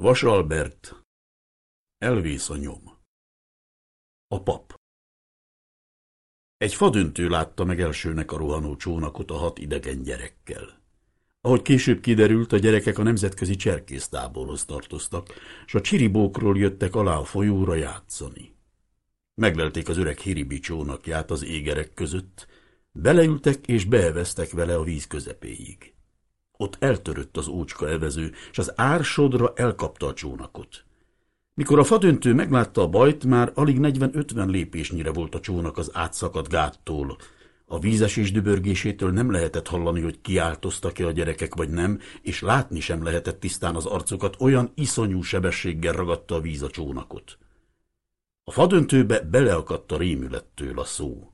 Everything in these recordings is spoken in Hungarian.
Vas Albert. Elvész a nyom. A pap. Egy fadöntő látta meg elsőnek a rohanó csónakot a hat idegen gyerekkel. Ahogy később kiderült, a gyerekek a nemzetközi cserkésztáborhoz tartoztak, s a csiribókról jöttek alá a folyóra játszani. Meglelték az öreg hiribi csónakját az égerek között, beleültek és beeveztek vele a víz közepéig. Ott eltörött az ócska evező, és az ársodra elkapta a csónakot. Mikor a fadöntő meglátta a bajt, már alig 40-50 lépésnyire volt a csónak az átszakadt gáttól. A vízesés dübörgésétől nem lehetett hallani, hogy kiáltoztak-e a gyerekek vagy nem, és látni sem lehetett tisztán az arcokat, olyan iszonyú sebességgel ragadta a víz a csónakot. A fadöntőbe beleakadt a rémülettől a szó.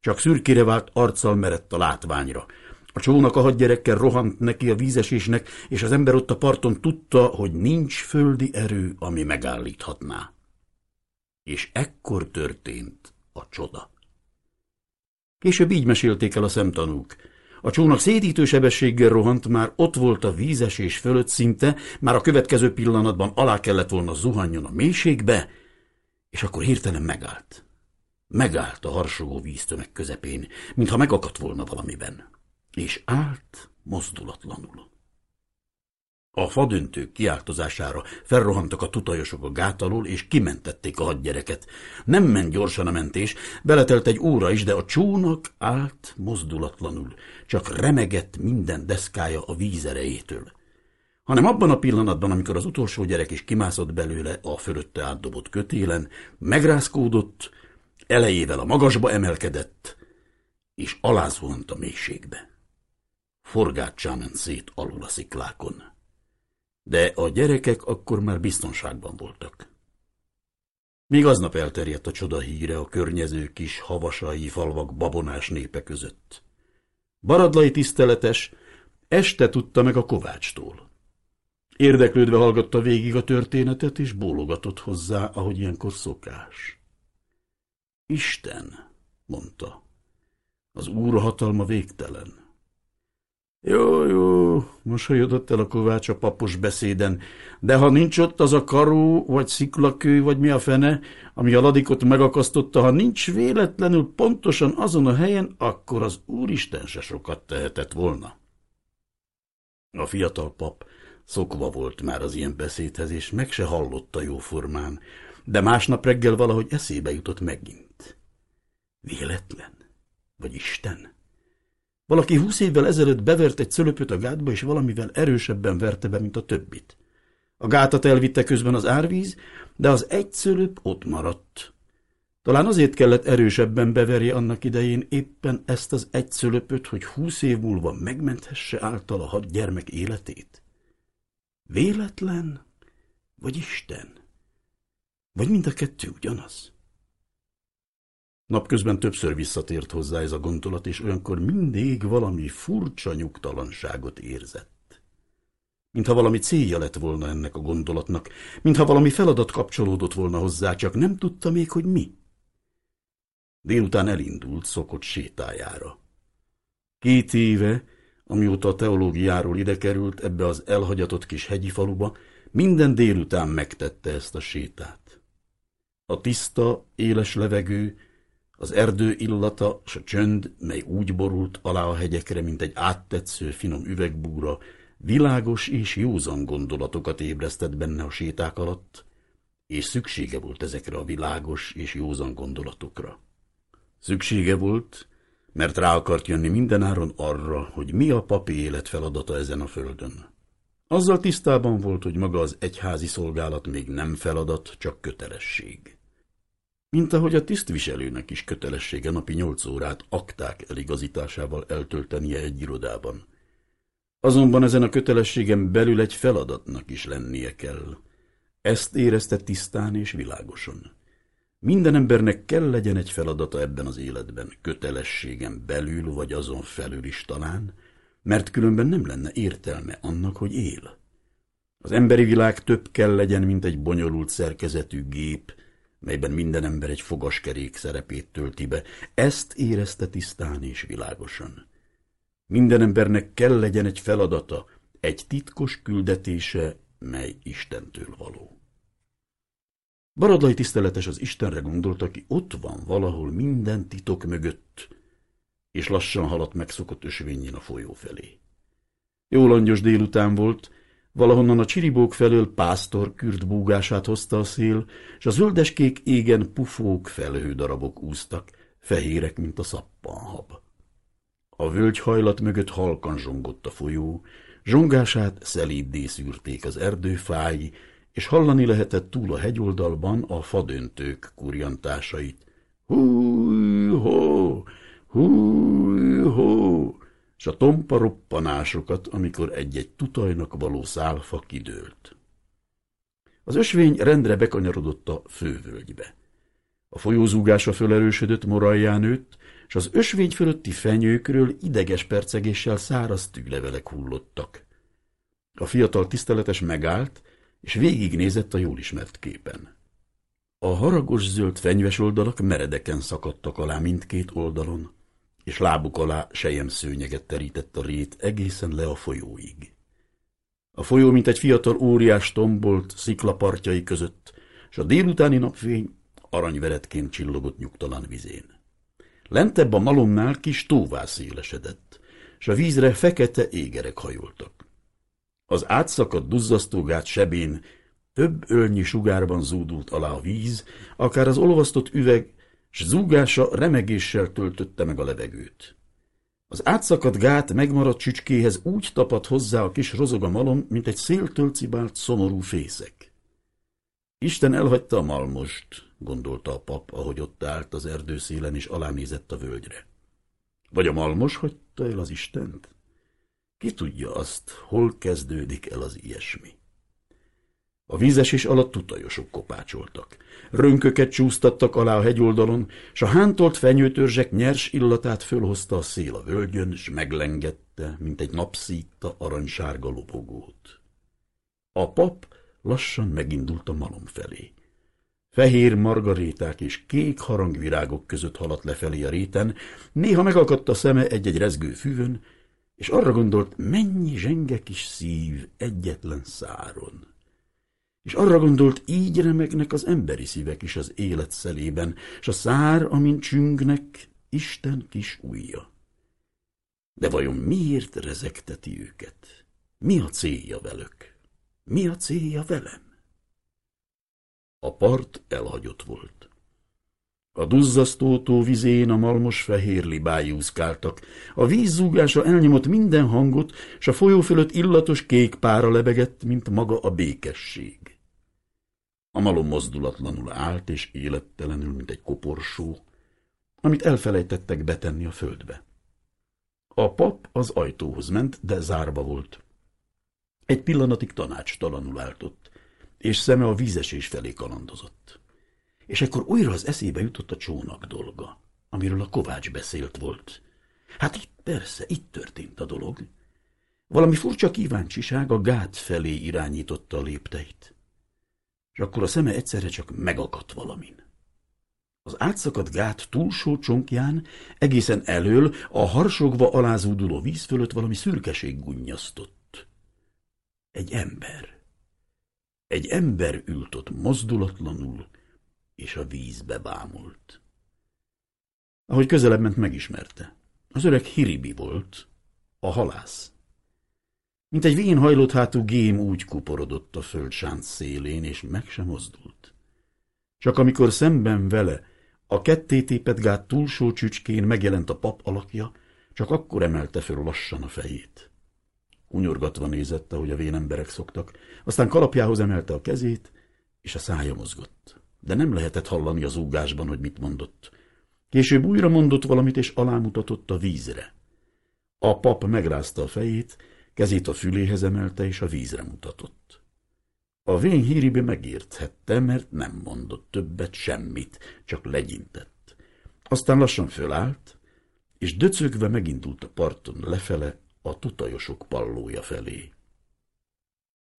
Csak szürkére vált arccal merett a látványra. A csónak a hadgyerekkel rohant neki a vízesésnek, és az ember ott a parton tudta, hogy nincs földi erő, ami megállíthatná. És ekkor történt a csoda. Később így mesélték el a szemtanúk. A csónak szédítő sebességgel rohant, már ott volt a vízesés fölött szinte, már a következő pillanatban alá kellett volna zuhanjon a mélységbe, és akkor hirtelen megállt. Megállt a harsogó víztömeg közepén, mintha megakadt volna valamiben és állt mozdulatlanul. A fadöntők kiáltozására felrohantak a tutajosok a gát alól, és kimentették a hadgyereket. Nem ment gyorsan a mentés, beletelt egy óra is, de a csónak állt mozdulatlanul, csak remegett minden deszkája a víz erejétől. Hanem abban a pillanatban, amikor az utolsó gyerek is kimászott belőle a fölötte átdobott kötélen, megrázkódott, elejével a magasba emelkedett, és alázuhant a mélységbe forgácsá ment szét alul a sziklákon. De a gyerekek akkor már biztonságban voltak. Még aznap elterjedt a csoda híre a környező kis havasai falvak babonás népe között. Baradlai tiszteletes este tudta meg a kovácstól. Érdeklődve hallgatta végig a történetet, és bólogatott hozzá, ahogy ilyenkor szokás. Isten, mondta, az úr hatalma végtelen. Jó, jó, mosolyodott el a kovács a papos beszéden, de ha nincs ott az a karó, vagy sziklakő, vagy mi a fene, ami a ladikot megakasztotta, ha nincs véletlenül pontosan azon a helyen, akkor az Úristen se sokat tehetett volna. A fiatal pap szokva volt már az ilyen beszédhez, és meg se hallotta jóformán, de másnap reggel valahogy eszébe jutott megint. Véletlen? Vagy Isten? Valaki húsz évvel ezelőtt bevert egy cölöpöt a gátba, és valamivel erősebben verte be, mint a többit. A gátat elvitte közben az árvíz, de az egy cölöp ott maradt. Talán azért kellett erősebben beverje annak idején éppen ezt az egy cölöpöt, hogy húsz év múlva megmenthesse által a hat gyermek életét. Véletlen, vagy Isten? Vagy mind a kettő ugyanaz? Napközben többször visszatért hozzá ez a gondolat, és olyankor mindig valami furcsa nyugtalanságot érzett. Mintha valami célja lett volna ennek a gondolatnak, mintha valami feladat kapcsolódott volna hozzá, csak nem tudta még, hogy mi. Délután elindult szokott sétájára. Két éve, amióta a teológiáról ide került ebbe az elhagyatott kis hegyi faluba, minden délután megtette ezt a sétát. A tiszta, éles levegő, az erdő illata s a csönd, mely úgy borult alá a hegyekre, mint egy áttetsző finom üvegbúra, világos és józan gondolatokat ébresztett benne a séták alatt, és szüksége volt ezekre a világos és józan gondolatokra. Szüksége volt, mert rá akart jönni mindenáron arra, hogy mi a papi élet feladata ezen a földön. Azzal tisztában volt, hogy maga az egyházi szolgálat még nem feladat, csak kötelesség mint ahogy a tisztviselőnek is kötelessége napi nyolc órát akták eligazításával eltöltenie egy irodában. Azonban ezen a kötelességen belül egy feladatnak is lennie kell. Ezt érezte tisztán és világosan. Minden embernek kell legyen egy feladata ebben az életben, kötelességen belül vagy azon felül is talán, mert különben nem lenne értelme annak, hogy él. Az emberi világ több kell legyen, mint egy bonyolult szerkezetű gép, melyben minden ember egy fogaskerék szerepét tölti be, ezt érezte tisztán és világosan. Minden embernek kell legyen egy feladata, egy titkos küldetése mely Istentől való. Baradlai tiszteletes az Istenre gondolt, aki ott van valahol minden titok mögött, és lassan haladt megszokott ösvényén a folyó felé. Jó langyos délután volt, valahonnan a csiribók felől pásztor kürt búgását hozta a szél, és a zöldeskék égen pufók felhődarabok úztak, fehérek, mint a szappanhab. A völgyhajlat mögött halkan zsongott a folyó, zsongását szelíddé szűrték az erdőfái, és hallani lehetett túl a hegyoldalban a fadöntők kurjantásait. Húj-hó, húj-hó, s a tompa roppanásokat, amikor egy-egy tutajnak való szálfa kidőlt. Az ösvény rendre bekanyarodott a fővölgybe. A folyózúgása fölerősödött, moralján nőtt, és az ösvény fölötti fenyőkről ideges percegéssel száraz tűlevelek hullottak. A fiatal tiszteletes megállt, és végignézett a jól ismert képen. A haragos zöld fenyves oldalak meredeken szakadtak alá mindkét oldalon, és lábuk alá sejem szőnyeget terített a rét egészen le a folyóig. A folyó, mint egy fiatal óriás tombolt sziklapartjai között, és a délutáni napfény aranyveretként csillogott nyugtalan vizén. Lentebb a malomnál kis tóvá szélesedett, és a vízre fekete égerek hajoltak. Az átszakadt duzzasztógát sebén több ölnyi sugárban zúdult alá a víz, akár az olvasztott üveg, s zúgása remegéssel töltötte meg a levegőt. Az átszakadt gát megmaradt csücskéhez úgy tapadt hozzá a kis rozoga malom, mint egy széltől cibált szomorú fészek. Isten elhagyta a malmost, gondolta a pap, ahogy ott állt az erdőszélen és alánézett a völgyre. Vagy a malmos hagyta el az Istent? Ki tudja azt, hol kezdődik el az ilyesmi? A vízesés alatt tutajosok kopácsoltak. Rönköket csúsztattak alá a hegyoldalon, s a hántolt fenyőtörzsek nyers illatát fölhozta a szél a völgyön, s meglengette, mint egy napszítta aranysárga lobogót. A pap lassan megindult a malom felé. Fehér margaréták és kék harangvirágok között haladt lefelé a réten, néha megakadt a szeme egy-egy rezgő füvön, és arra gondolt, mennyi zsenge kis szív egyetlen száron. És arra gondolt, így remegnek az emberi szívek is az élet szelében, és a szár, amint csüngnek, Isten kis ujja. De vajon miért rezegteti őket? Mi a célja velük? Mi a célja velem? A part elhagyott volt. A duzzasztó vizén a malmos fehér libái úszkáltak. A vízzúgása elnyomott minden hangot, s a folyó fölött illatos kék pára lebegett, mint maga a békesség. A malom mozdulatlanul állt, és élettelenül, mint egy koporsó, amit elfelejtettek betenni a földbe. A pap az ajtóhoz ment, de zárva volt. Egy pillanatig tanácstalanul állt ott, és szeme a vízesés felé kalandozott. És ekkor újra az eszébe jutott a csónak dolga, amiről a Kovács beszélt volt. Hát itt persze, itt történt a dolog. Valami furcsa kíváncsiság a gát felé irányította a lépteit. És akkor a szeme egyszerre csak megakadt valamin. Az átszakadt gát túlsó csonkján, egészen elől, a harsogva alázóduló víz fölött valami szürkeség gunnyasztott. Egy ember. Egy ember ült ott mozdulatlanul, és a vízbe bámult. Ahogy közelebb ment, megismerte. Az öreg Hiribi volt, a halász. Mint egy vén hajlott hátú gém úgy kuporodott a földsánc szélén, és meg sem mozdult. Csak amikor szemben vele a kettétépet gát túlsó csücskén megjelent a pap alakja, csak akkor emelte föl lassan a fejét. Hunyorgatva nézett, ahogy a vén emberek szoktak, aztán kalapjához emelte a kezét, és a szája mozgott de nem lehetett hallani az úgásban, hogy mit mondott. Később újra mondott valamit, és alámutatott a vízre. A pap megrázta a fejét, kezét a füléhez emelte, és a vízre mutatott. A vén híribe megérthette, mert nem mondott többet semmit, csak legyintett. Aztán lassan fölállt, és döcögve megindult a parton lefele a tutajosok pallója felé.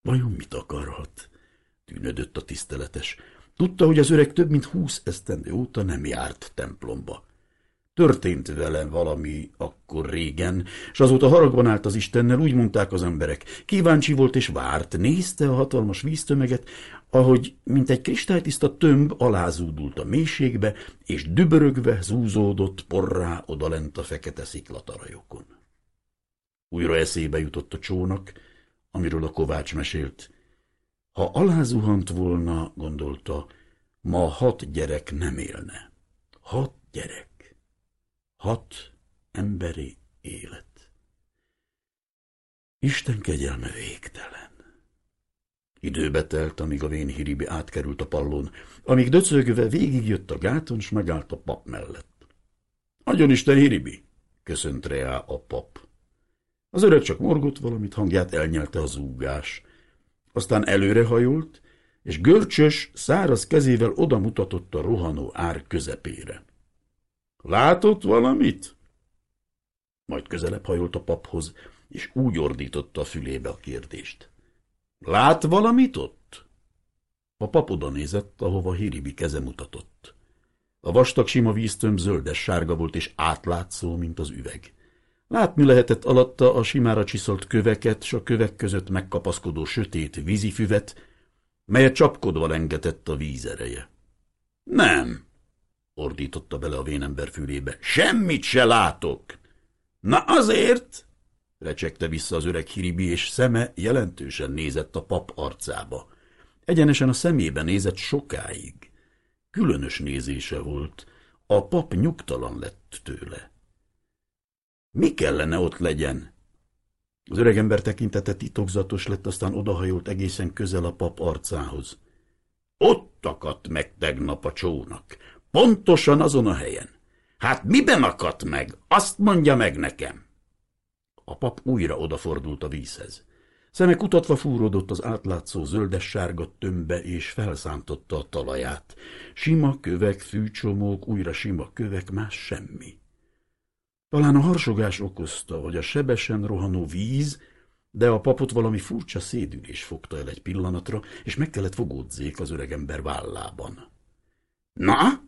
Vajon mit akarhat? tűnödött a tiszteletes. Tudta, hogy az öreg több mint húsz esztendő óta nem járt templomba. Történt vele valami akkor régen, és azóta haragban állt az Istennel, úgy mondták az emberek. Kíváncsi volt és várt, nézte a hatalmas víztömeget, ahogy, mint egy kristálytiszta tömb alázúdult a mélységbe, és dübörögve zúzódott porrá odalent a fekete sziklatarajokon. Újra eszébe jutott a csónak, amiről a kovács mesélt. Ha alázuhant volna, gondolta, ma hat gyerek nem élne. Hat gyerek. Hat emberi élet. Isten kegyelme végtelen. Időbe telt, amíg a vén hiribi átkerült a pallón, amíg döcögve végigjött a gáton, s megállt a pap mellett. Agyon Isten hiribi, köszönt rá a pap. Az öreg csak morgott valamit, hangját elnyelte az zúgás. Aztán előrehajolt, és görcsös, száraz kezével odamutatott a rohanó ár közepére. Látott valamit? Majd közelebb hajolt a paphoz, és úgy ordította a fülébe a kérdést. Lát valamit ott? A pap oda nézett, ahova Hiribi keze mutatott. A vastag sima víztömb zöldes sárga volt, és átlátszó, mint az üveg. Látni lehetett alatta a simára csiszolt köveket, s a kövek között megkapaszkodó sötét vízifüvet, melyet csapkodva lengetett a víz ereje. Nem, ordította bele a vénember fülébe, semmit se látok. Na azért, recsegte vissza az öreg hiribi, és szeme jelentősen nézett a pap arcába. Egyenesen a szemébe nézett sokáig. Különös nézése volt. A pap nyugtalan lett tőle. Mi kellene ott legyen? Az öregember tekintete titokzatos lett, aztán odahajolt egészen közel a pap arcához. Ott akadt meg tegnap a csónak. Pontosan azon a helyen. Hát miben akadt meg? Azt mondja meg nekem. A pap újra odafordult a vízhez. Szeme kutatva fúródott az átlátszó zöldes-sárga tömbbe, és felszántotta a talaját. Sima kövek, fűcsomók, újra sima kövek, más semmi. Talán a harsogás okozta, hogy a sebesen rohanó víz, de a papot valami furcsa szédülés fogta el egy pillanatra, és meg kellett fogódzék az öregember vállában. – Na? –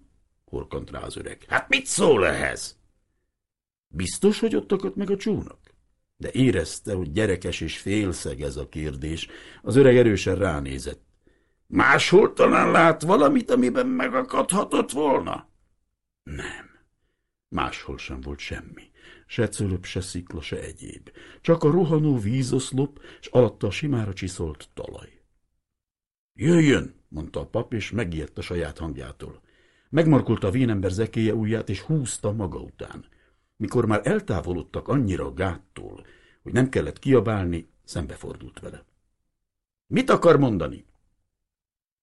horkant rá az öreg. – Hát mit szól ehhez? – Biztos, hogy ott akadt meg a csónak? De érezte, hogy gyerekes és félszeg ez a kérdés. Az öreg erősen ránézett. – Máshol talán lát valamit, amiben megakadhatott volna? – Nem. Máshol sem volt semmi. Se cölöp, se szikla, se egyéb. Csak a rohanó vízoszlop, s alatta a simára csiszolt talaj. Jöjjön, mondta a pap, és megijedt a saját hangjától. Megmarkolta a vénember zekéje ujját, és húzta maga után. Mikor már eltávolodtak annyira a gáttól, hogy nem kellett kiabálni, szembefordult vele. Mit akar mondani?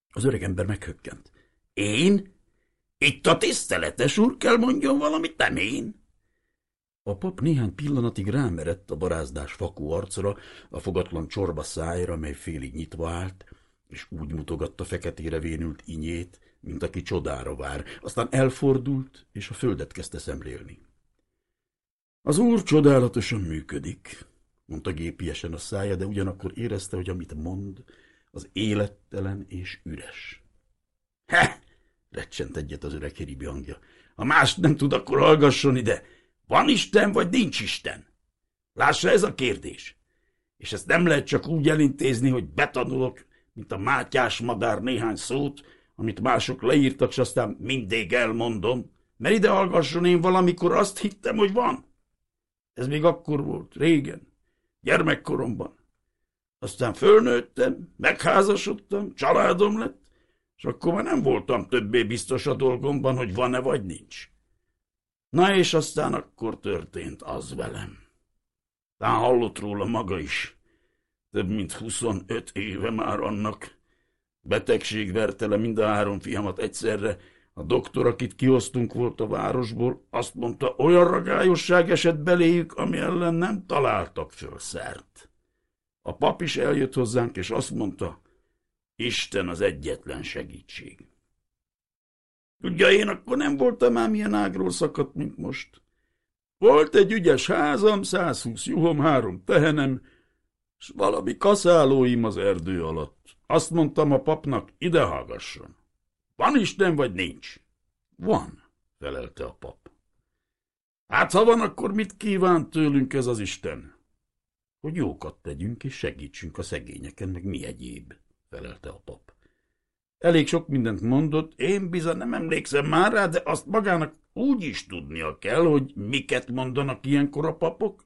Az öregember meghökkent. Én? Itt a tiszteletes úr kell mondjon valamit, nem én? A pap néhány pillanatig rámerett a barázdás fakú arcra, a fogatlan csorba szájra, mely félig nyitva állt, és úgy mutogatta feketére vénült inyét, mint aki csodára vár, aztán elfordult, és a földet kezdte szemlélni. Az úr csodálatosan működik, mondta gépiesen a szája, de ugyanakkor érezte, hogy amit mond, az élettelen és üres. He! recsent egyet az öreg hiribi hangja. Ha más nem tud, akkor hallgasson ide. Van Isten, vagy nincs Isten? Lássa, ez a kérdés. És ezt nem lehet csak úgy elintézni, hogy betanulok, mint a mátyás madár néhány szót, amit mások leírtak, és aztán mindig elmondom, mert ide hallgasson én valamikor azt hittem, hogy van. Ez még akkor volt, régen, gyermekkoromban. Aztán fölnőttem, megházasodtam, családom lett, és akkor már nem voltam többé biztos a dolgomban, hogy van-e vagy nincs. Na és aztán akkor történt az velem. Tán hallott róla maga is. Több mint huszonöt éve már annak. Betegség verte le mind a három fiamat egyszerre. A doktor, akit kiosztunk volt a városból, azt mondta, olyan ragályosság esett beléjük, ami ellen nem találtak föl szert. A pap is eljött hozzánk, és azt mondta, Isten az egyetlen segítség. Tudja, én akkor nem voltam ám ilyen ágról szakadt, mint most. Volt egy ügyes házam, 120 juhom, három tehenem, s valami kaszálóim az erdő alatt. Azt mondtam a papnak, ide hallgasson. Van Isten, vagy nincs? Van, felelte a pap. Hát ha van, akkor mit kíván tőlünk ez az Isten? Hogy jókat tegyünk és segítsünk a szegényeken, meg mi egyéb, felelte a pap. Elég sok mindent mondott, én bizony nem emlékszem már rá, de azt magának úgy is tudnia kell, hogy miket mondanak ilyenkor a papok.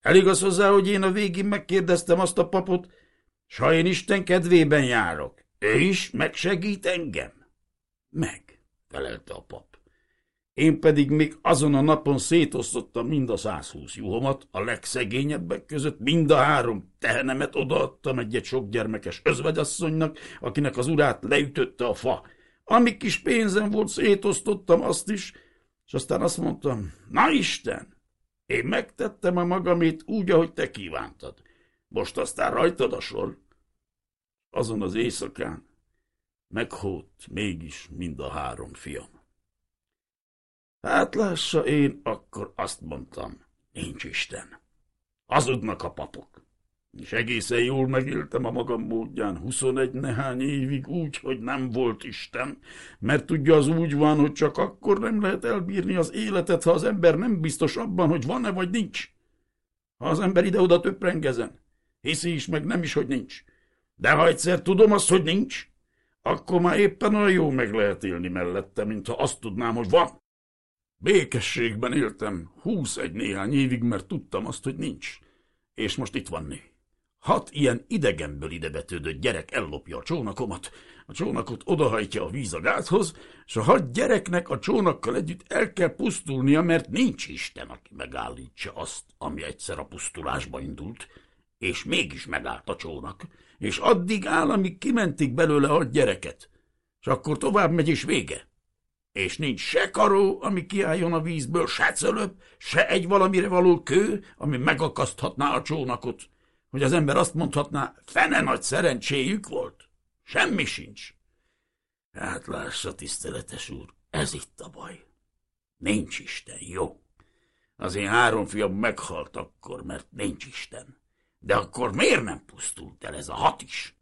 Elég az hozzá, hogy én a végén megkérdeztem azt a papot, s ha én Isten kedvében járok, ő is megsegít engem? Meg, felelte a pap. Én pedig még azon a napon szétosztottam mind a 120 juhomat, a legszegényebbek között mind a három tehenemet odaadtam egy-egy sok gyermekes özvegyasszonynak, akinek az urát leütötte a fa. Ami kis pénzem volt, szétosztottam azt is, és aztán azt mondtam, na Isten, én megtettem a magamét úgy, ahogy te kívántad. Most aztán rajtad a sor. Azon az éjszakán meghót mégis mind a három fiam. Hát lássa, én akkor azt mondtam, nincs Isten. Hazudnak a papok. És egészen jól megéltem a magam módján, huszonegy nehány évig úgy, hogy nem volt Isten, mert tudja, az úgy van, hogy csak akkor nem lehet elbírni az életet, ha az ember nem biztos abban, hogy van-e vagy nincs. Ha az ember ide-oda töprengezen, hiszi is, meg nem is, hogy nincs. De ha egyszer tudom azt, hogy nincs, akkor már éppen olyan jó meg lehet élni mellette, mint ha azt tudnám, hogy van. Békességben éltem húsz-egy néhány évig, mert tudtam azt, hogy nincs. És most itt van né. Hat ilyen idegenből idebetődött gyerek ellopja a csónakomat, a csónakot odahajtja a víz a gáthoz, és a hat gyereknek a csónakkal együtt el kell pusztulnia, mert nincs Isten, aki megállítsa azt, ami egyszer a pusztulásba indult, és mégis megállt a csónak, és addig áll, amíg kimentik belőle a gyereket, és akkor tovább megy és vége és nincs se karó, ami kiálljon a vízből, se cölöp, se egy valamire való kő, ami megakaszthatná a csónakot, hogy az ember azt mondhatná, fene nagy szerencséjük volt. Semmi sincs. Hát lássa, tiszteletes úr, ez itt a baj. Nincs Isten, jó. Az én három fiam meghalt akkor, mert nincs Isten. De akkor miért nem pusztult el ez a hat is?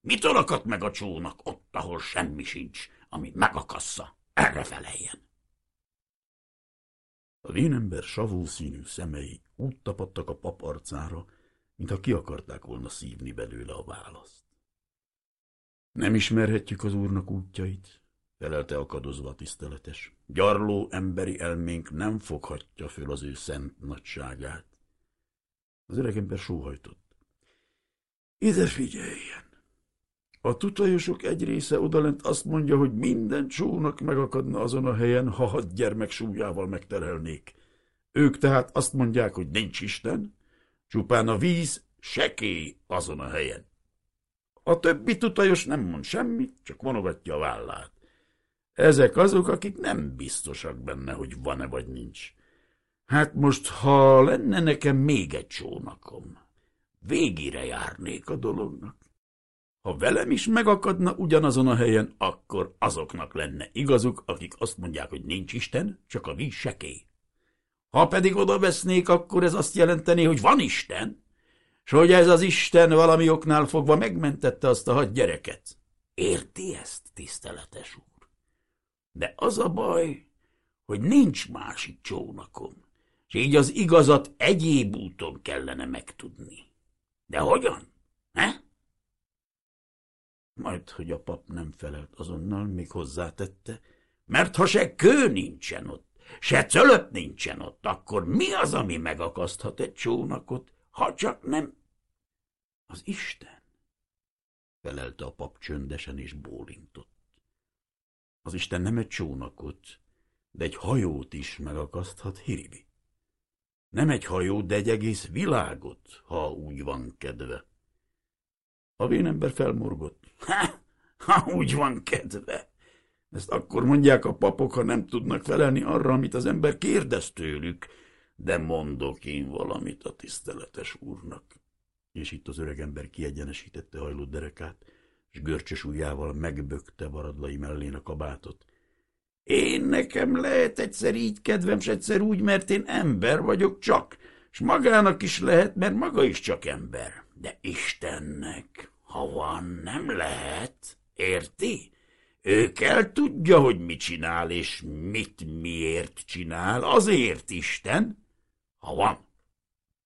Mitől akadt meg a csónak ott, ahol semmi sincs, ami megakassza? Erre feleljen! A vénember savó színű szemei úgy tapadtak a pap arcára, mintha ki akarták volna szívni belőle a választ. Nem ismerhetjük az úrnak útjait, felelte akadozva a tiszteletes. Gyarló emberi elménk nem foghatja föl az ő szent nagyságát. Az öregember sóhajtott. Ide figyeljen! A tutajosok egy része odalent azt mondja, hogy minden csónak megakadna azon a helyen, ha hat gyermek súlyával megterelnék. Ők tehát azt mondják, hogy nincs Isten, csupán a víz sekély azon a helyen. A többi tutajos nem mond semmit, csak vonogatja a vállát. Ezek azok, akik nem biztosak benne, hogy van-e vagy nincs. Hát most, ha lenne nekem még egy csónakom, végére járnék a dolognak. Ha velem is megakadna ugyanazon a helyen, akkor azoknak lenne igazuk, akik azt mondják, hogy nincs Isten, csak a víz sekély. Ha pedig oda vesznék, akkor ez azt jelenteni, hogy van Isten, és hogy ez az Isten valami oknál fogva megmentette azt a hat gyereket. Érti ezt, tiszteletes úr? De az a baj, hogy nincs másik csónakom, és így az igazat egyéb úton kellene megtudni. De hogyan? He? Majd, hogy a pap nem felelt azonnal, még hozzátette, mert ha se kő nincsen ott, se cölöp nincsen ott, akkor mi az, ami megakaszthat egy csónakot, ha csak nem... Az Isten, felelte a pap csöndesen és bólintott. Az Isten nem egy csónakot, de egy hajót is megakaszthat Hiribi. Nem egy hajó, de egy egész világot, ha úgy van kedve. A vénember felmorgott. Ha, ha úgy van kedve. Ezt akkor mondják a papok, ha nem tudnak felelni arra, amit az ember kérdez tőlük. De mondok én valamit a tiszteletes úrnak. És itt az öregember kiegyenesítette hajló derekát, és görcsös ujjával megbökte baradlai mellén a kabátot. Én nekem lehet egyszer így kedvem, s egyszer úgy, mert én ember vagyok csak, s magának is lehet, mert maga is csak ember. De Istennek ha van, nem lehet, érti? Ő kell tudja, hogy mit csinál, és mit miért csinál, azért Isten, ha van.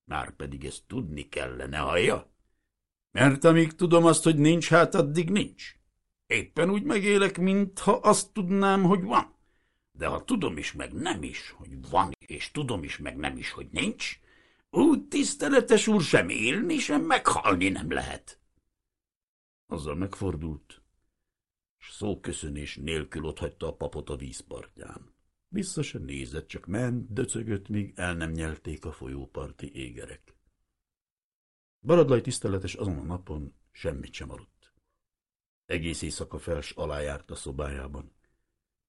Már pedig ezt tudni kellene, hallja? Mert amíg tudom azt, hogy nincs, hát addig nincs. Éppen úgy megélek, mintha azt tudnám, hogy van. De ha tudom is, meg nem is, hogy van, és tudom is, meg nem is, hogy nincs, úgy tiszteletes úr sem élni, sem meghalni nem lehet. Azzal megfordult, s szóköszönés nélkül otthagyta a papot a vízpartján. Vissza se nézett, csak ment, döcögött, míg el nem nyelték a folyóparti égerek. Baradlai tiszteletes azon a napon semmit sem aludt. Egész éjszaka fels alá járt a szobájában.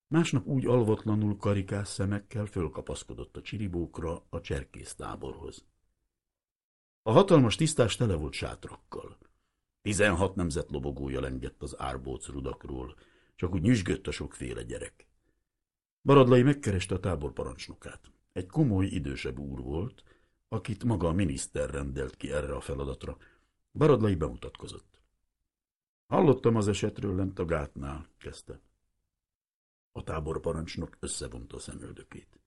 Másnap úgy alvatlanul karikás szemekkel fölkapaszkodott a csiribókra a cserkész táborhoz. A hatalmas tisztás tele volt sátrakkal. Tizenhat nemzet lobogója lengett az árbóc rudakról, csak úgy nyüzsgött a sokféle gyerek. Baradlai megkereste a tábor parancsnokát. Egy komoly, idősebb úr volt, akit maga a miniszter rendelt ki erre a feladatra. Baradlai bemutatkozott. Hallottam az esetről lent a gátnál, kezdte. A táborparancsnok összevonta a szemöldökét.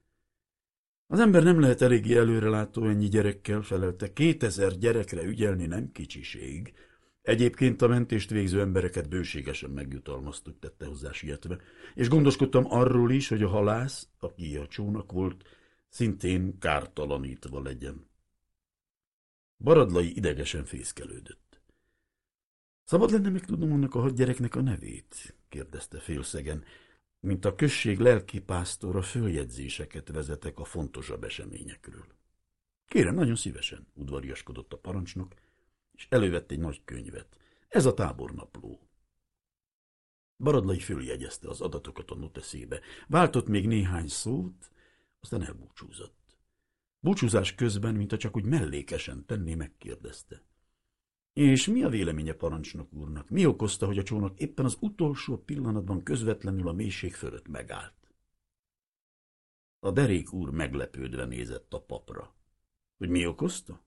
Az ember nem lehet eléggé előrelátó ennyi gyerekkel, felelte. Kétezer gyerekre ügyelni nem kicsiség. Egyébként a mentést végző embereket bőségesen megjutalmaztuk, tette hozzá sietve, és gondoskodtam arról is, hogy a halász, aki a csónak volt, szintén kártalanítva legyen. Baradlai idegesen fészkelődött. Szabad lenne megtudnom annak a hadgyereknek a nevét? kérdezte félszegen mint a község lelkipásztora följegyzéseket vezetek a fontosabb eseményekről. Kérem, nagyon szívesen, udvariaskodott a parancsnok, és elővett egy nagy könyvet. Ez a tábornapló. Baradlai följegyezte az adatokat a noteszébe, váltott még néhány szót, aztán elbúcsúzott. Búcsúzás közben, mint a csak úgy mellékesen tenné, megkérdezte. És mi a véleménye parancsnok úrnak? Mi okozta, hogy a csónak éppen az utolsó pillanatban közvetlenül a mélység fölött megállt? A derék úr meglepődve nézett a papra. Hogy mi okozta?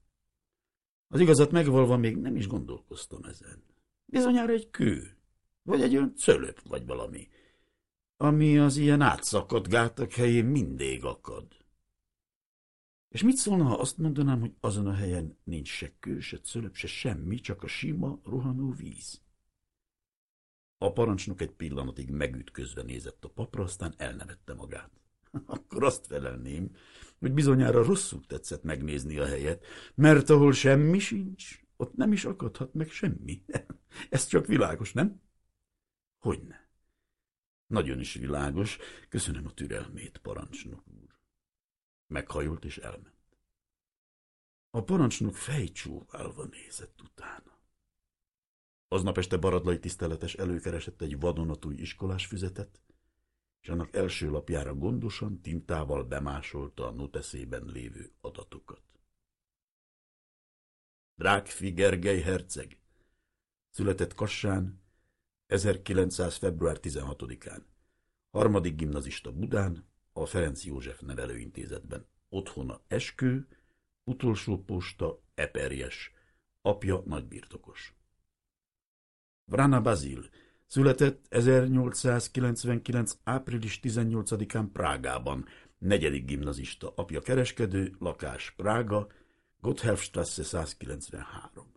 Az igazat megvalva még nem is gondolkoztam ezen. Bizonyára egy kő, vagy egy olyan cölöp, vagy valami, ami az ilyen átszakadt gátak helyén mindig akad. És mit szólna, ha azt mondanám, hogy azon a helyen nincs se kő, se cölöp, se semmi, csak a sima, rohanó víz? A parancsnok egy pillanatig megütközve nézett a papra, aztán elnevette magát. Akkor azt felelném, hogy bizonyára rosszul tetszett megnézni a helyet, mert ahol semmi sincs, ott nem is akadhat meg semmi. Ez csak világos, nem? Hogyne. Nagyon is világos. Köszönöm a türelmét, parancsnok úr. Meghajolt és elment. A parancsnok fejcsóválva nézett utána. Aznap este Baradlai tiszteletes előkeresett egy vadonatúj iskolás füzetet, és annak első lapjára gondosan tintával bemásolta a noteszében lévő adatokat. Drákfi Gergely herceg született Kassán 1900. február 16-án. Harmadik gimnazista Budán, a Ferenc József nevelőintézetben. Otthona Eskő, utolsó posta Eperjes, apja nagybirtokos. Vrana Bazil született 1899. április 18-án Prágában, negyedik gimnazista, apja kereskedő, lakás Prága, Gotthelfstrasse 193.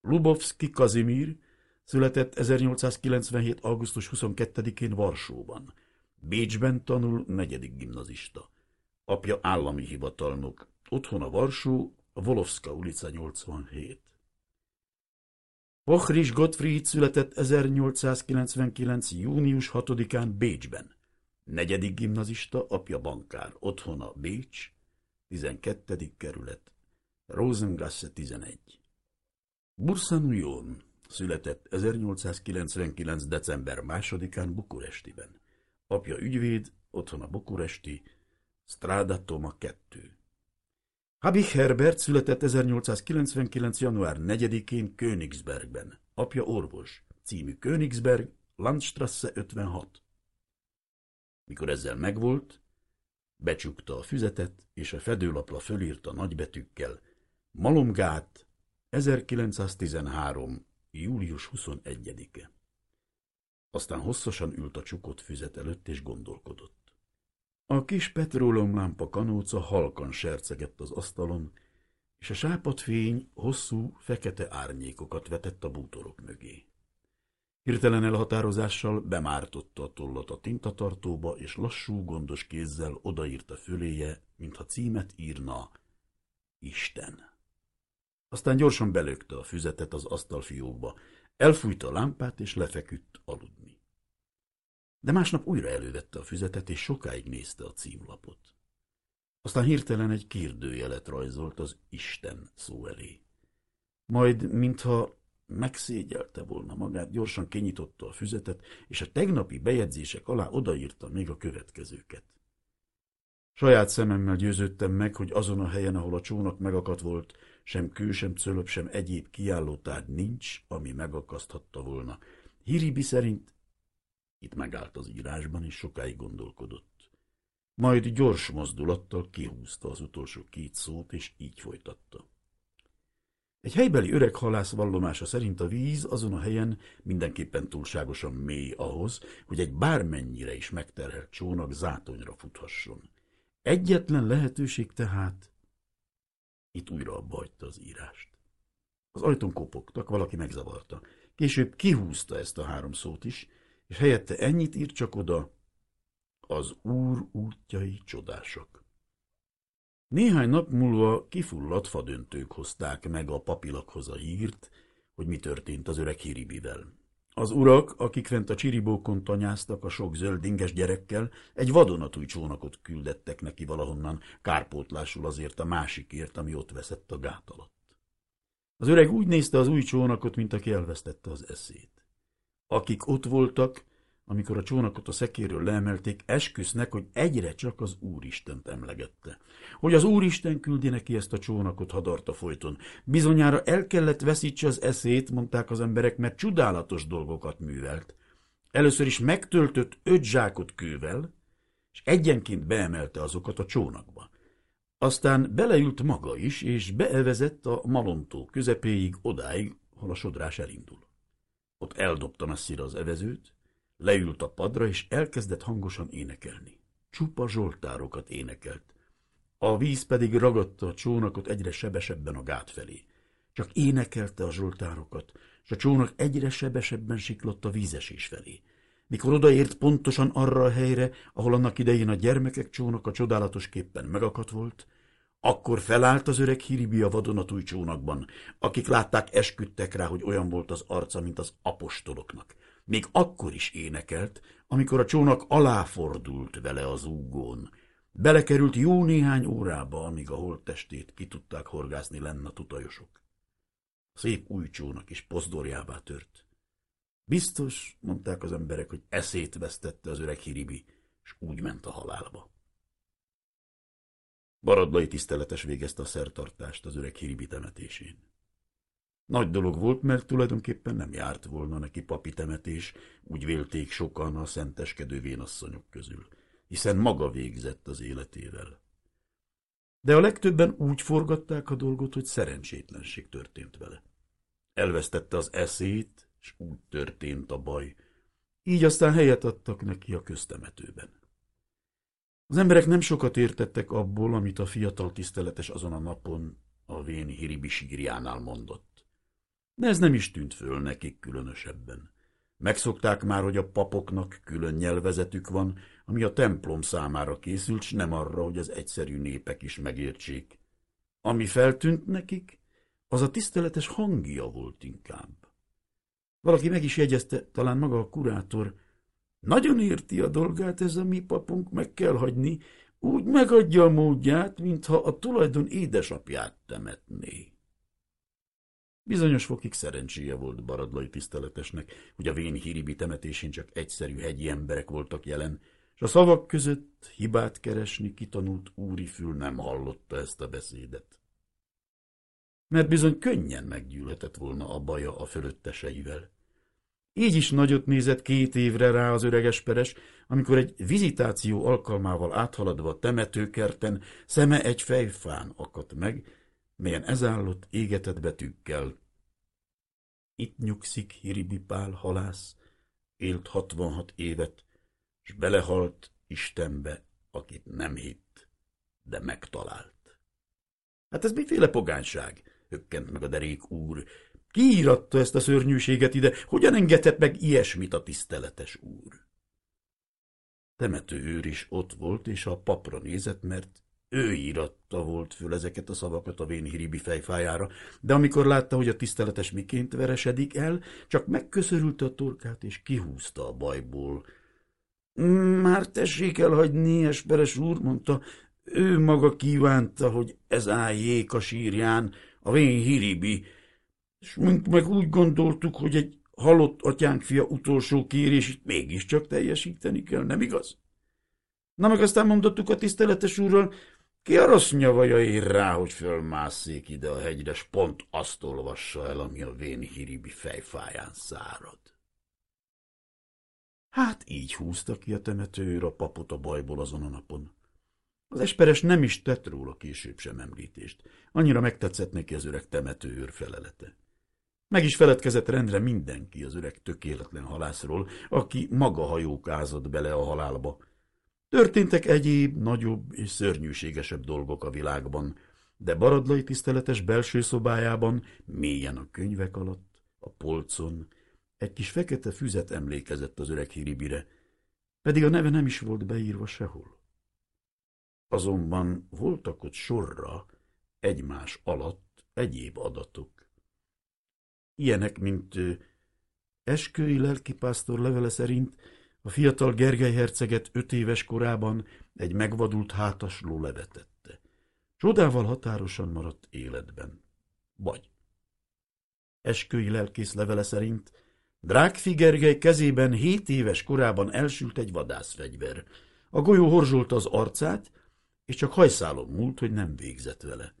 Lubovski Kazimír született 1897. augusztus 22-én Varsóban, Bécsben tanul negyedik gimnazista. Apja állami hivatalnok, otthona Varsó, Volovska ulica 87. Pochris Gottfried született 1899. június 6-án Bécsben. Negyedik gimnazista, apja bankár, otthona Bécs, 12. kerület, Rosengasse 11. Bursan Jón született 1899. december 2-án Bukurestiben. Apja ügyvéd, otthona Bukuresti, Strada Toma 2. Habich Herbert született 1899. január 4-én Königsbergben. Apja orvos. Című Königsberg, Landstrasse 56. Mikor ezzel megvolt, becsukta a füzetet, és a fedőlapra fölírta nagybetűkkel Malomgát 1913. július 21-e. Aztán hosszasan ült a csukott füzet előtt, és gondolkodott. A kis petróleumlámpa kanóca halkan sercegett az asztalon, és a sápadfény hosszú, fekete árnyékokat vetett a bútorok mögé. Hirtelen elhatározással bemártotta a tollat a tintatartóba, és lassú, gondos kézzel odaírta föléje, mintha címet írna Isten. Aztán gyorsan belökte a füzetet az asztalfiókba, elfújta a lámpát, és lefeküdt aludni. De másnap újra elővette a füzetet, és sokáig nézte a címlapot. Aztán hirtelen egy kérdőjelet rajzolt az Isten szó elé. Majd, mintha megszégyelte volna magát, gyorsan kinyitotta a füzetet, és a tegnapi bejegyzések alá odaírta még a következőket. Saját szememmel győződtem meg, hogy azon a helyen, ahol a csónak megakadt volt, sem kő, sem cölöp, sem egyéb kiállótárgy nincs, ami megakaszthatta volna. Hiribi szerint itt megállt az írásban, és sokáig gondolkodott. Majd gyors mozdulattal kihúzta az utolsó két szót, és így folytatta. Egy helybeli öreg halász vallomása szerint a víz azon a helyen mindenképpen túlságosan mély ahhoz, hogy egy bármennyire is megterhelt csónak zátonyra futhasson. Egyetlen lehetőség tehát... Itt újra abba az írást. Az ajtón kopogtak, valaki megzavarta. Később kihúzta ezt a három szót is, és helyette ennyit írt csak oda, az Úr útjai csodásak. Néhány nap múlva kifulladt fadöntők hozták meg a papilakhoz a hírt, hogy mi történt az öreg Hiribivel. Az urak, akik fent a csiribókon tanyáztak a sok zöldinges gyerekkel, egy vadonatúj csónakot küldettek neki valahonnan, kárpótlásul azért a másikért, ami ott veszett a gát alatt. Az öreg úgy nézte az új csónakot, mint aki elvesztette az eszét. Akik ott voltak, amikor a csónakot a szekéről leemelték, esküsznek, hogy egyre csak az Úristent emlegette. Hogy az Úristen küldi neki ezt a csónakot, hadarta folyton. Bizonyára el kellett veszítse az eszét, mondták az emberek, mert csodálatos dolgokat művelt. Először is megtöltött öt zsákot kővel, és egyenként beemelte azokat a csónakba. Aztán beleült maga is, és beevezett a malontó közepéig, odáig, hol a sodrás elindul. Ott eldobta messzire az evezőt, Leült a padra, és elkezdett hangosan énekelni. Csupa zsoltárokat énekelt. A víz pedig ragadta a csónakot egyre sebesebben a gát felé. Csak énekelte a zsoltárokat, és a csónak egyre sebesebben siklott a vízesés felé. Mikor odaért pontosan arra a helyre, ahol annak idején a gyermekek csónaka csodálatosképpen megakadt volt, akkor felállt az öreg a vadonatúj csónakban, akik látták, esküdtek rá, hogy olyan volt az arca, mint az apostoloknak. Még akkor is énekelt, amikor a csónak aláfordult vele az úgón. Belekerült jó néhány órába, amíg a holttestét ki tudták horgászni lenne a tutajosok. Szép új csónak is pozdorjává tört. Biztos, mondták az emberek, hogy eszét vesztette az öreg hiribi, és úgy ment a halálba. Baradlai tiszteletes végezte a szertartást az öreg hiribi temetésén. Nagy dolog volt, mert tulajdonképpen nem járt volna neki papi temetés, úgy vélték sokan a szenteskedő vénasszonyok közül, hiszen maga végzett az életével. De a legtöbben úgy forgatták a dolgot, hogy szerencsétlenség történt vele. Elvesztette az eszét, és úgy történt a baj. Így aztán helyet adtak neki a köztemetőben. Az emberek nem sokat értettek abból, amit a fiatal tiszteletes azon a napon a vén Hiribisigriánál mondott. De ez nem is tűnt föl nekik különösebben. Megszokták már, hogy a papoknak külön nyelvezetük van, ami a templom számára készült, s nem arra, hogy az egyszerű népek is megértsék. Ami feltűnt nekik, az a tiszteletes hangja volt inkább. Valaki meg is jegyezte, talán maga a kurátor, nagyon érti a dolgát ez a mi papunk, meg kell hagyni, úgy megadja a módját, mintha a tulajdon édesapját temetné. Bizonyos fokig szerencséje volt Baradlai tiszteletesnek, hogy a vén híribi temetésén csak egyszerű hegyi emberek voltak jelen, és a szavak között hibát keresni kitanult úri fül nem hallotta ezt a beszédet. Mert bizony könnyen meggyűlhetett volna a baja a fölötteseivel. Így is nagyot nézett két évre rá az öreges peres, amikor egy vizitáció alkalmával áthaladva a temetőkerten szeme egy fejfán akadt meg, melyen ezállott égetett betűkkel. Itt nyugszik Hiribipál halász, élt 66 évet, és belehalt Istenbe, akit nem hitt, de megtalált. Hát ez miféle pogányság? hökkent meg a derék úr. Ki íratta ezt a szörnyűséget ide? Hogyan engedhet meg ilyesmit a tiszteletes úr? Temető őr is ott volt, és a papra nézett, mert ő íratta volt föl ezeket a szavakat a vén hiribi fejfájára, de amikor látta, hogy a tiszteletes miként veresedik el, csak megköszörülte a torkát, és kihúzta a bajból. Már tessék elhagyni, esperes úr, mondta, ő maga kívánta, hogy ez álljék a sírján, a vén hiribi, és meg úgy gondoltuk, hogy egy halott atyánk fia utolsó kérését mégiscsak teljesíteni kell, nem igaz? Na meg aztán mondottuk a tiszteletes úrral, ki a rossz nyavaja ér rá, hogy fölmászék ide a hegyre, s pont azt olvassa el, ami a vén hiribi fejfáján szárad. Hát így húzta ki a temetőr a papot a bajból azon a napon. Az esperes nem is tett róla később sem említést. Annyira megtetszett neki az öreg temetőőr felelete. Meg is feledkezett rendre mindenki az öreg tökéletlen halászról, aki maga hajókázott bele a halálba. Történtek egyéb, nagyobb és szörnyűségesebb dolgok a világban, de Baradlai tiszteletes belső szobájában, mélyen a könyvek alatt, a polcon, egy kis fekete füzet emlékezett az öreg Hiribire, pedig a neve nem is volt beírva sehol. Azonban voltak ott sorra, egymás alatt egyéb adatok. Ilyenek, mint eskői lelkipásztor levele szerint a fiatal Gergely herceget öt éves korában egy megvadult hátasló levetette. Csodával határosan maradt életben. Vagy. Eskői lelkész levele szerint Drágfi Gergely kezében hét éves korában elsült egy vadászfegyver. A golyó horzsolta az arcát, és csak hajszálon múlt, hogy nem végzett vele.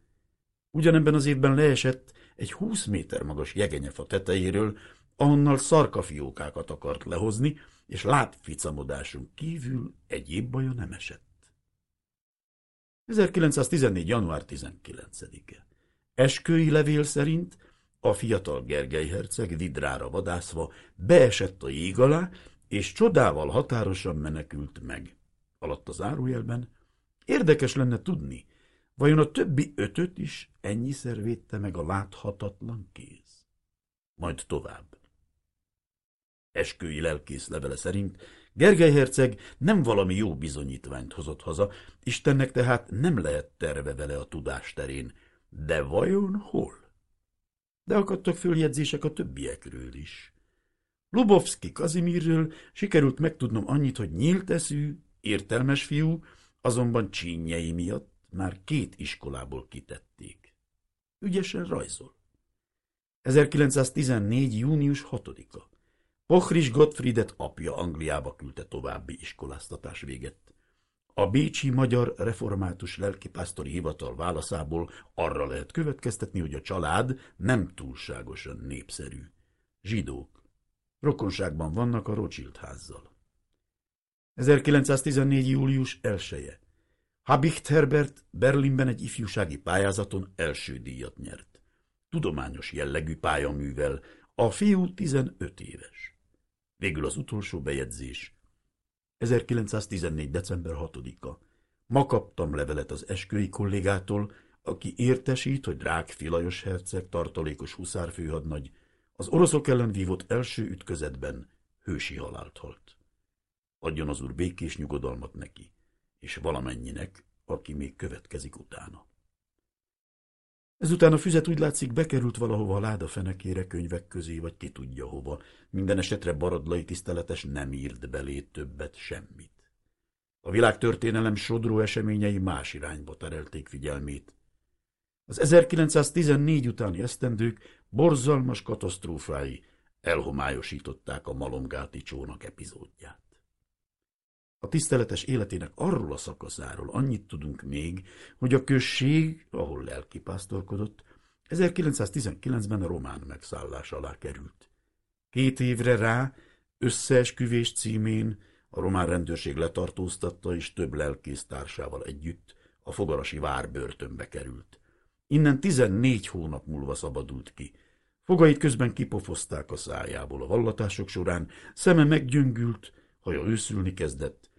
Ugyanebben az évben leesett egy húsz méter magas jegenyefa tetejéről, ahonnal szarkafiókákat akart lehozni, és lábficamodáson kívül egyéb baja nem esett. 1914. január 19-e. Eskői levél szerint a fiatal Gergely herceg vidrára vadászva beesett a jég alá, és csodával határosan menekült meg. Alatt az árójelben Érdekes lenne tudni, vajon a többi ötöt is ennyiszer védte meg a láthatatlan kéz. Majd tovább. Eskői lelkész levele szerint Gergely herceg nem valami jó bizonyítványt hozott haza, Istennek tehát nem lehet terve vele a tudás terén. De vajon hol? De akadtak följegyzések a többiekről is. Lubovski Kazimirről sikerült megtudnom annyit, hogy nyílt eszű, értelmes fiú, azonban csínyei miatt már két iskolából kitették. Ügyesen rajzol. 1914. június 6-a. Pochris Gottfriedet apja Angliába küldte további iskoláztatás véget. A Bécsi Magyar Református Lelkipásztori Hivatal válaszából arra lehet következtetni, hogy a család nem túlságosan népszerű. Zsidók. Rokonságban vannak a Rothschild házzal. 1914. július 1-e. Habicht Herbert Berlinben egy ifjúsági pályázaton első díjat nyert. Tudományos jellegű pályaművel, a fiú 15 éves. Végül az utolsó bejegyzés. 1914. december 6-a. Ma kaptam levelet az esküvői kollégától, aki értesít, hogy Drák Filajos herceg tartalékos huszárfőhadnagy az oroszok ellen vívott első ütközetben hősi halált halt. Adjon az úr békés nyugodalmat neki, és valamennyinek, aki még következik utána. Ezután a füzet úgy látszik bekerült valahova a láda fenekére könyvek közé, vagy ki tudja hova. Minden esetre Baradlai tiszteletes nem írt belé többet semmit. A világtörténelem sodró eseményei más irányba terelték figyelmét. Az 1914 utáni esztendők borzalmas katasztrófái elhomályosították a malomgáti csónak epizódját. A tiszteletes életének arról a szakaszáról annyit tudunk még, hogy a község, ahol lelkipásztorkodott, 1919-ben a román megszállás alá került. Két évre rá összeesküvés címén a román rendőrség letartóztatta, és több lelkész társával együtt a fogarasi várbörtönbe került. Innen 14 hónap múlva szabadult ki. Fogait közben kipofozták a szájából a vallatások során, szeme meggyöngült, haja őszülni kezdett.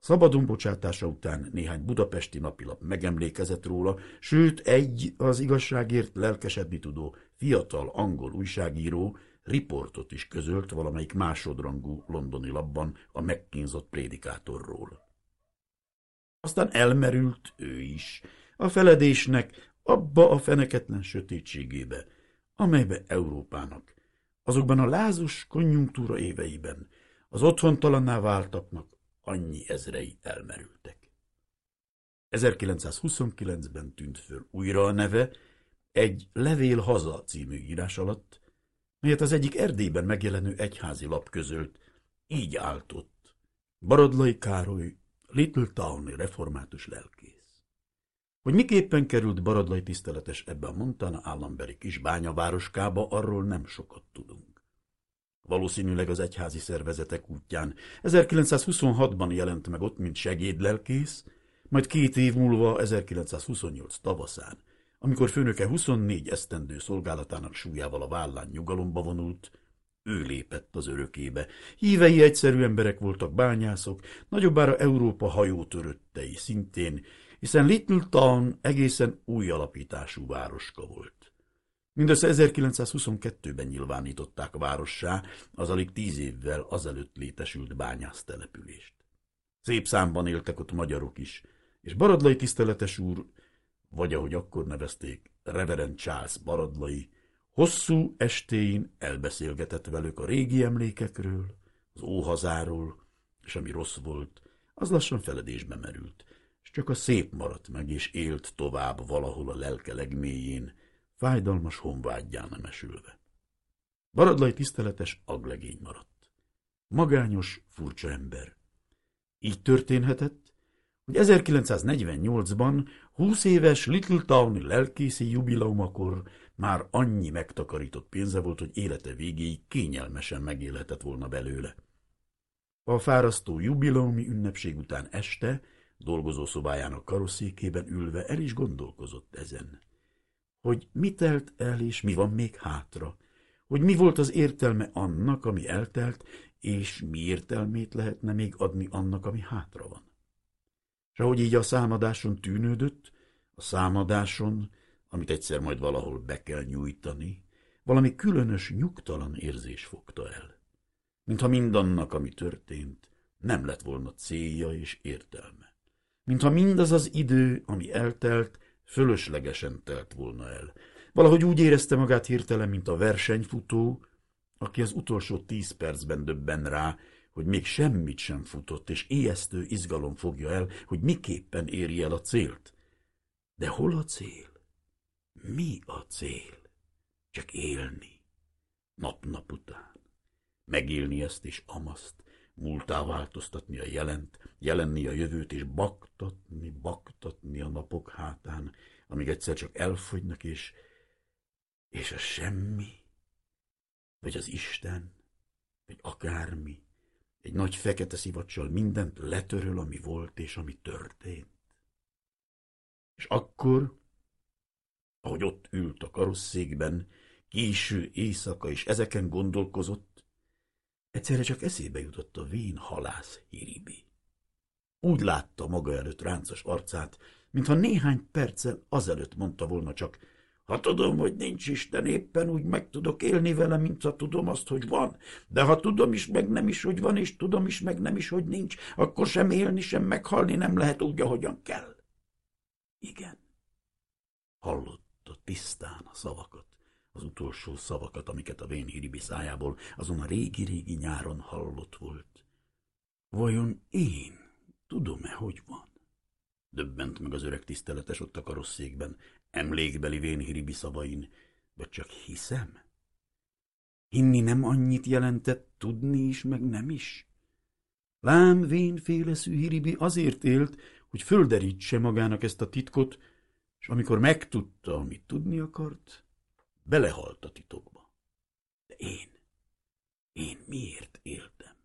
Szabadon bocsátása után néhány budapesti napilap megemlékezett róla, sőt egy az igazságért lelkesedni tudó fiatal angol újságíró riportot is közölt valamelyik másodrangú londoni labban a megkínzott prédikátorról. Aztán elmerült ő is, a feledésnek abba a feneketlen sötétségébe, amelybe Európának, azokban a lázus konjunktúra éveiben az otthontalanná váltaknak annyi ezrei elmerültek. 1929-ben tűnt föl újra a neve egy Levél haza című írás alatt, melyet az egyik Erdélyben megjelenő egyházi lap közölt, így áltott. Baradlai Károly, Little Town református lelkész. Hogy miképpen került Baradlai tiszteletes ebbe a Montana államberi kis bányavároskába, arról nem sokat tudunk. Valószínűleg az egyházi szervezetek útján 1926-ban jelent meg ott, mint segédlelkész, majd két év múlva 1928 tavaszán, amikor főnöke 24 esztendő szolgálatának súlyával a vállán nyugalomba vonult, ő lépett az örökébe. Hívei egyszerű emberek voltak bányászok, nagyobbára Európa hajótöröttei szintén, hiszen Little Town egészen új alapítású városka volt. Mindössze 1922-ben nyilvánították várossá az alig tíz évvel azelőtt létesült bányásztelepülést. Szép számban éltek ott magyarok is, és Baradlai tiszteletes úr, vagy ahogy akkor nevezték, Reverend Charles Baradlai, hosszú estéin elbeszélgetett velük a régi emlékekről, az óhazáról, és ami rossz volt, az lassan feledésbe merült, és csak a szép maradt meg, és élt tovább valahol a lelke legmélyén, fájdalmas honvágyján nem esülve. Baradlai tiszteletes aglegény maradt. Magányos, furcsa ember. Így történhetett, hogy 1948-ban, 20 éves Little Towni lelkészi jubileumakor már annyi megtakarított pénze volt, hogy élete végéig kényelmesen megélhetett volna belőle. A fárasztó jubileumi ünnepség után este dolgozószobájának karosszékében ülve el is gondolkozott ezen. Hogy mi telt el, és mi van még hátra, hogy mi volt az értelme annak, ami eltelt, és mi értelmét lehetne még adni annak, ami hátra van. És ahogy így a számadáson tűnődött, a számadáson, amit egyszer majd valahol be kell nyújtani, valami különös, nyugtalan érzés fogta el. Mintha mindannak, ami történt, nem lett volna célja és értelme mintha mindaz az idő, ami eltelt, fölöslegesen telt volna el. Valahogy úgy érezte magát hirtelen, mint a versenyfutó, aki az utolsó tíz percben döbben rá, hogy még semmit sem futott, és ijesztő izgalom fogja el, hogy miképpen éri el a célt. De hol a cél? Mi a cél? Csak élni. Nap-nap után. Megélni ezt és amaszt, múltá változtatni a jelent, jelenni a jövőt, és baktatni, baktatni a napok hátán, amíg egyszer csak elfogynak, és, és a semmi, vagy az Isten, vagy akármi, egy nagy fekete szivacsal mindent letöröl, ami volt és ami történt. És akkor, ahogy ott ült a karosszékben, késő éjszaka, és ezeken gondolkozott, Egyszerre csak eszébe jutott a vén halász hiribi. Úgy látta maga előtt ráncos arcát, mintha néhány perccel azelőtt mondta volna csak, ha tudom, hogy nincs Isten, éppen úgy meg tudok élni vele, mint ha tudom azt, hogy van. De ha tudom is, meg nem is, hogy van, és tudom is, meg nem is, hogy nincs, akkor sem élni, sem meghalni nem lehet úgy, ahogyan kell. Igen. Hallotta tisztán a szavakat az utolsó szavakat, amiket a vén hiribi szájából azon a régi-régi nyáron hallott volt. Vajon én tudom-e, hogy van? Döbbent meg az öreg tiszteletes ott a karosszékben, emlékbeli vén hiribi szavain, vagy csak hiszem? Hinni nem annyit jelentett, tudni is, meg nem is? Lám vénféleszű hiribi azért élt, hogy földerítse magának ezt a titkot, és amikor megtudta, amit tudni akart, Belehalt a titokba. De én, én miért éltem?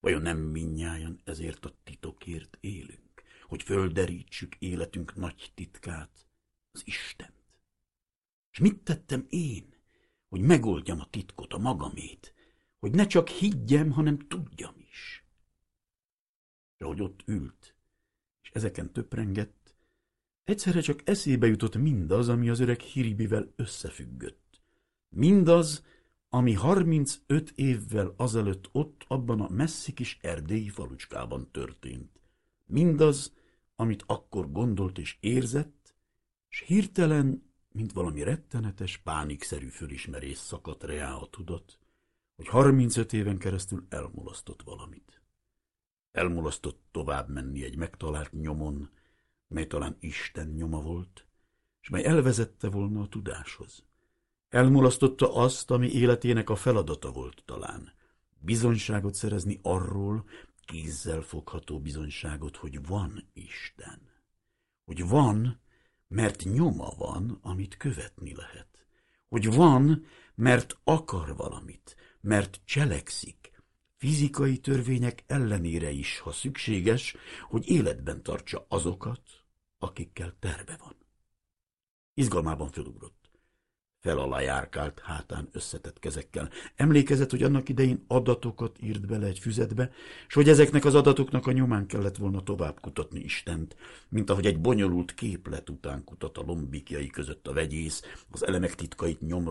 Vajon nem minnyáján ezért a titokért élünk, hogy földerítsük életünk nagy titkát, az Istent? És mit tettem én, hogy megoldjam a titkot, a magamét, hogy ne csak higgyem, hanem tudjam is. És ahogy ott ült, és ezeken töprengett, egyszerre csak eszébe jutott mindaz, ami az öreg Hiribivel összefüggött. Mindaz, ami harmincöt évvel azelőtt ott, abban a messzi kis erdélyi falucskában történt. Mindaz, amit akkor gondolt és érzett, és hirtelen, mint valami rettenetes, pánikszerű fölismerés szakadt reá a tudat, hogy harmincöt éven keresztül elmulasztott valamit. Elmulasztott tovább menni egy megtalált nyomon, mely talán Isten nyoma volt, és mely elvezette volna a tudáshoz. Elmulasztotta azt, ami életének a feladata volt talán. Bizonyságot szerezni arról, kézzel fogható bizonyságot, hogy van Isten. Hogy van, mert nyoma van, amit követni lehet. Hogy van, mert akar valamit, mert cselekszik, fizikai törvények ellenére is, ha szükséges, hogy életben tartsa azokat, akikkel terve van. Izgalmában fölugrott. Fel alá járkált hátán összetett kezekkel. Emlékezett, hogy annak idején adatokat írt bele egy füzetbe, és hogy ezeknek az adatoknak a nyomán kellett volna tovább kutatni Istent, mint ahogy egy bonyolult képlet után kutat a lombikjai között a vegyész, az elemek titkait nyomról